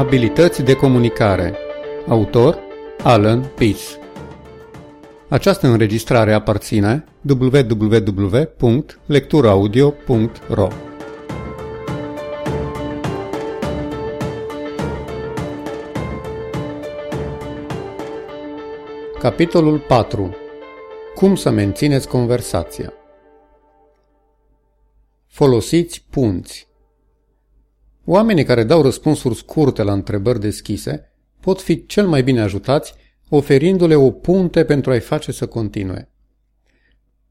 Abilități de comunicare. Autor Alan Peace Această înregistrare aparține www.lecturaudio.ro Capitolul 4 Cum să mențineți conversația? Folosiți punți Oamenii care dau răspunsuri scurte la întrebări deschise pot fi cel mai bine ajutați oferindu-le o punte pentru a-i face să continue.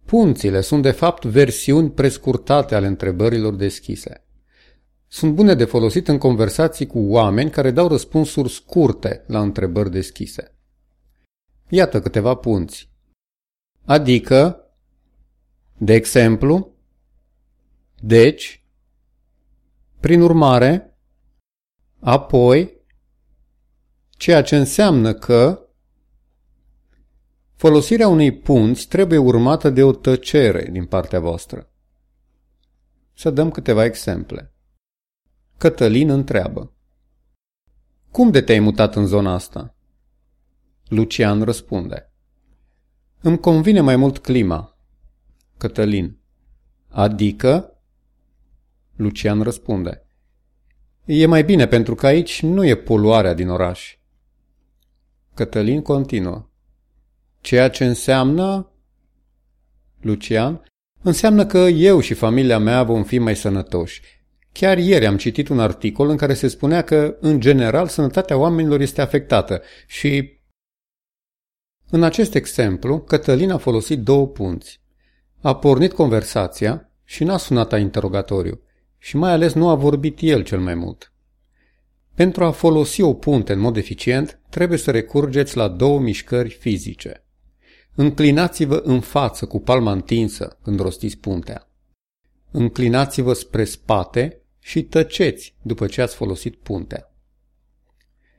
Punțile sunt de fapt versiuni prescurtate ale întrebărilor deschise. Sunt bune de folosit în conversații cu oameni care dau răspunsuri scurte la întrebări deschise. Iată câteva punți. Adică, de exemplu, deci, prin urmare, apoi, ceea ce înseamnă că folosirea unei punți trebuie urmată de o tăcere din partea voastră. Să dăm câteva exemple. Cătălin întreabă. Cum de te-ai mutat în zona asta? Lucian răspunde. Îmi convine mai mult clima. Cătălin. Adică? Lucian răspunde. E mai bine pentru că aici nu e poluarea din oraș. Cătălin continuă. Ceea ce înseamnă... Lucian? Înseamnă că eu și familia mea vom fi mai sănătoși. Chiar ieri am citit un articol în care se spunea că, în general, sănătatea oamenilor este afectată și... În acest exemplu, Cătălin a folosit două punți. A pornit conversația și n-a sunat a interogatoriu și mai ales nu a vorbit el cel mai mult. Pentru a folosi o punte în mod eficient, trebuie să recurgeți la două mișcări fizice. Înclinați-vă în față cu palma întinsă când rostiți puntea. Înclinați-vă spre spate și tăceți după ce ați folosit puntea.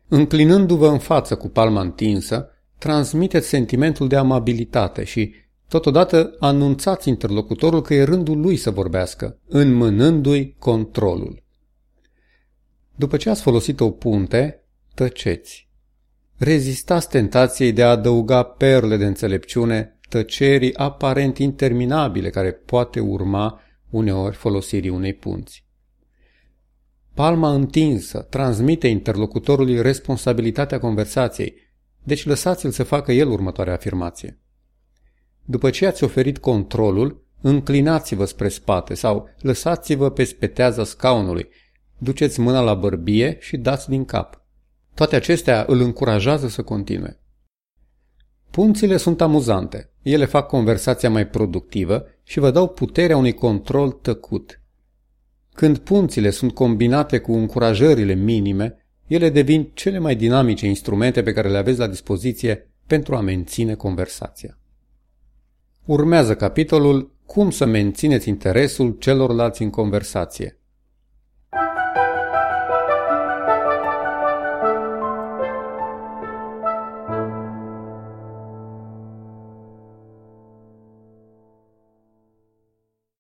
Înclinându-vă în față cu palma întinsă, transmiteți sentimentul de amabilitate și Totodată anunțați interlocutorul că e rândul lui să vorbească, înmânându-i controlul. După ce ați folosit o punte, tăceți. Rezistați tentației de a adăuga perle de înțelepciune tăcerii aparent interminabile care poate urma uneori folosirii unei punți. Palma întinsă transmite interlocutorului responsabilitatea conversației, deci lăsați-l să facă el următoarea afirmație. După ce ați oferit controlul, înclinați-vă spre spate sau lăsați-vă pe speteaza scaunului, duceți mâna la bărbie și dați din cap. Toate acestea îl încurajează să continue. Punțile sunt amuzante. Ele fac conversația mai productivă și vă dau puterea unui control tăcut. Când punțile sunt combinate cu încurajările minime, ele devin cele mai dinamice instrumente pe care le aveți la dispoziție pentru a menține conversația. Urmează capitolul Cum să mențineți interesul celorlalți în conversație.